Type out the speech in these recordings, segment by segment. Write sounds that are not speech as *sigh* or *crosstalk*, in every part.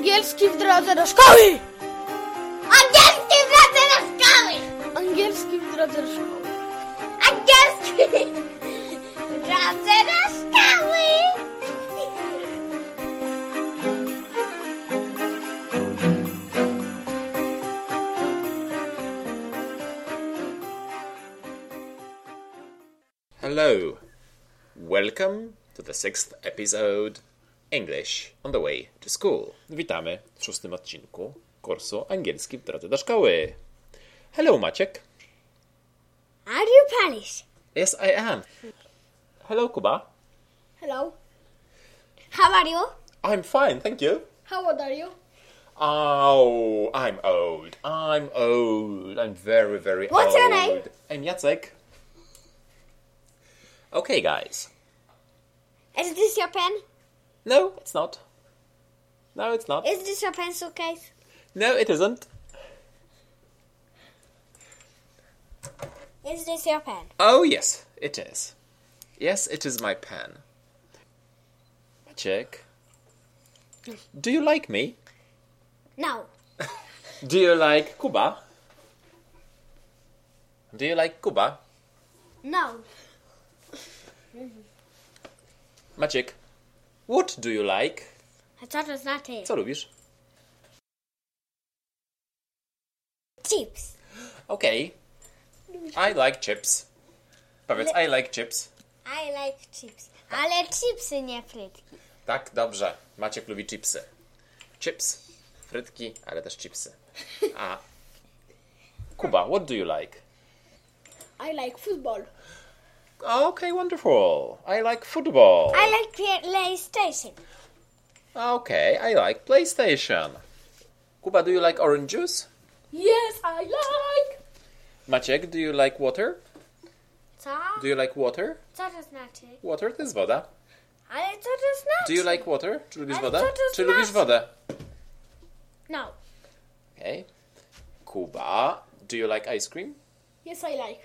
Angielski w drodze do szkoły! Angielski w drodze do szkoły! Angielski w drodze do szkoły. Angielski w drodze do szkoły! Hello. Welcome to the sixth episode English on the way to school. Witamy w szóstym odcinku kursu angielski w drodze do szkoły. Hello, Maciek. Are you Polish? Yes, I am. Hello, Kuba. Hello. How are you? I'm fine, thank you. How old are you? Oh, I'm old. I'm old. I'm very, very What's old. your name? I'm Jacek. Okay, guys. Is this your pen? No, it's not. No, it's not. Is this your pencil case? No, it isn't. Is this your pen? Oh, yes, it is. Yes, it is my pen. Maciek. Do you like me? No. Do you like Kuba? Do you like Kuba? No. Maciek, what do you like? A co to znaczy? Co lubisz? Chips. Okay. I like chips. Powiedz, I like chips. I like chips. Ale chipsy, nie frytki. Tak, dobrze. Maciek lubi chipsy. Chips, frytki, ale też chipsy. A Kuba, what do you like? I like football. Okay, wonderful. I like football. I like PlayStation. Okay, I like PlayStation. Kuba, do you like orange juice? Yes, I like. Maciek, do you like water? Co? Do you like water? Co to znaczy? Water to jest woda. Ale co to znaczy? Do you like water? Czy lubisz Ale wodę? co to Czy znaczy? lubisz wodę? No. Okay. Kuba, do you like ice cream? Yes, I like.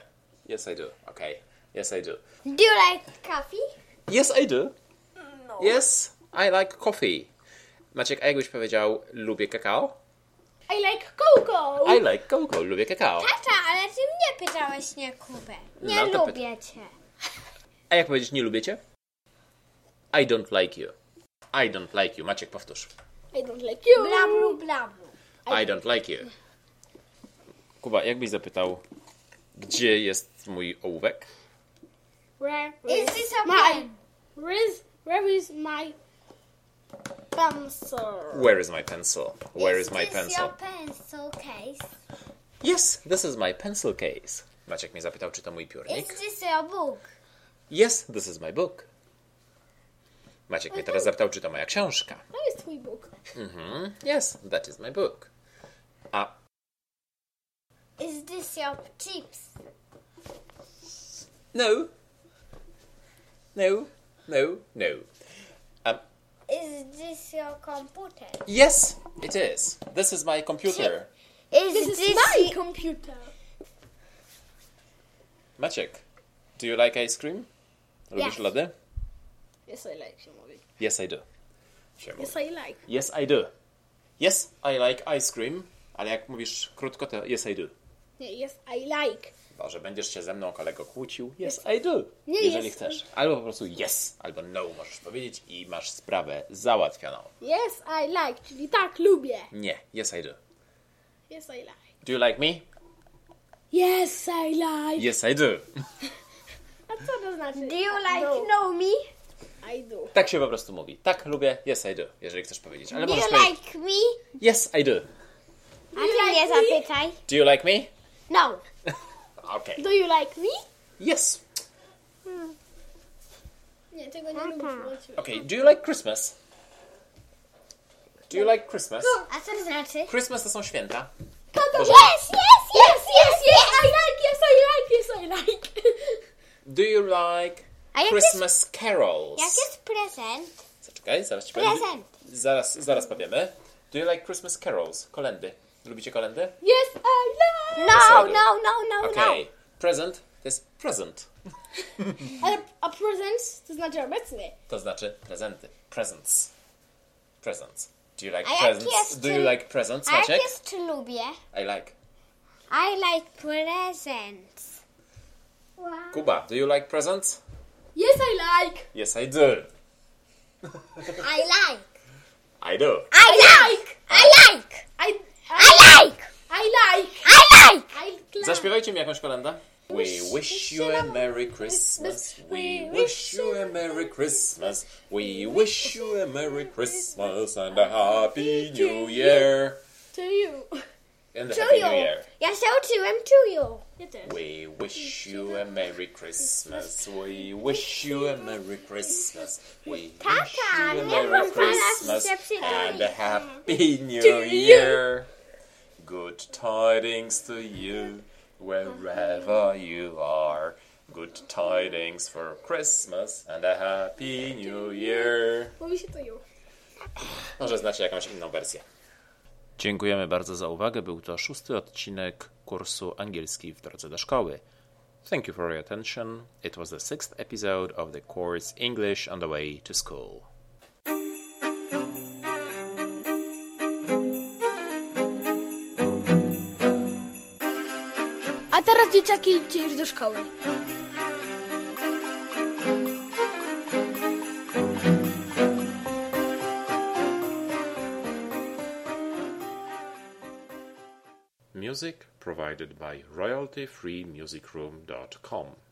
Yes, I do. Okay. Yes, I do. Do you like coffee? Yes, I do. No. Yes, I like coffee. Maciek, a jakbyś powiedział lubię kakao? I like Coco. I like cocoa, lubię kakao. Tata, ale ty mnie pytałeś, nie Kubę. Nie No to lubię cię. A jak powiedzieć nie lubię cię? I don't like you. I don't like you. Maciek, powtórz. I don't like you. Blablu, blablu. I don't like you. Kuba, jakbyś zapytał, gdzie jest mój ołówek? Where Is this a my? pen? Where is where is my pencil? Where is my pencil? Where is, my this pencil? your pencil case? Yes, this is my pencil case. Maciek mnie zapytał, czy to mój Is piórnik. this your book? Yes, this is my book. Maciek mnie teraz zapytał, czy to moja książka. To jest twój book. Mhm. Yes, that is my book. A Is this your chips? no. No, no, no. Um, Is this your computer? yes, it is. This is my computer. Is This is my computer. Maciek, do you like ice cream? Lubisz Yes. lody? Yes, I like się. Yes, I do. Się. Yes, I like. Yes, I do. Yes, I like ice cream, ale jak mówisz krótko, to yes, I do. Nie, yes, I like. Boże, będziesz się ze mną, kolego, kłócił? Yes, I do. Nie, Jeżeli yes. chcesz. Albo po prostu yes, albo no możesz powiedzieć i masz sprawę załatwioną. Yes, I like, czyli tak, lubię. Nie, yes, I do. Yes, I like. Do you like me? Yes, I like. Yes, I do. *laughs* A co to znaczy? Do you like No, know me? I do. Tak się po prostu mówi. Tak, lubię, yes, I do, jeżeli chcesz powiedzieć. Ale Do you powiedzieć like me? yes, I do. A ty mnie zapytaj. Do you like me? No. *laughs* Okay. Do you like me? Yes. Nie, tego nie lubię. Okay, do you like Christmas? Do you like Christmas? A co to znaczy? Christmas to są święta. Yes, yes, yes, yes, Yes, I like, yes, I like, yes, I like. Do you like Christmas carols? Jak jest prezent? Zaczekaj, zaraz ci powiem. Prezent. Zaraz, zaraz powiemy. Do you like Christmas carols? Kolendy. Lubicie kolendy? Yes, I like. No, do. no, no, no, Okay. Present to jest present. *laughs* Ale a presents to znaczy obecny. To znaczy prezenty. Presents. Presents. Do you like A jak presents? jest, Do you like presents, A jak Maciek? jest lubię? I like. I like presents. Kuba, do you like presents? Yes, I like. Yes, I do. I like. I do. I like. I like. I, I like. I like. I like. I like. Zaśpiewajcie mi jakąś kolędę. We wish you a Merry Christmas. We wish you a Merry Christmas. We wish you a Merry Christmas and a Happy New Year. To you. And a To Happy you. New Year. Ja się uczyłem to you. Ja. We wish you a Merry Christmas. We wish you a Merry Christmas. We wish you a Merry Christmas and a. Happy New Year. Good tidings to you wherever you are. Good tidings for Christmas and a Happy New Year. Mówi się to you. Może znacie jakąś inną wersję. Dziękujemy bardzo za uwagę. Był to szósty odcinek kursu angielski w drodze do szkoły. Thank you for your attention. It was the sixth episode of the course English on the Way to School. A teraz dzieciaki idźcie już do szkoły. Music provided by royaltyfreemusicroom.com.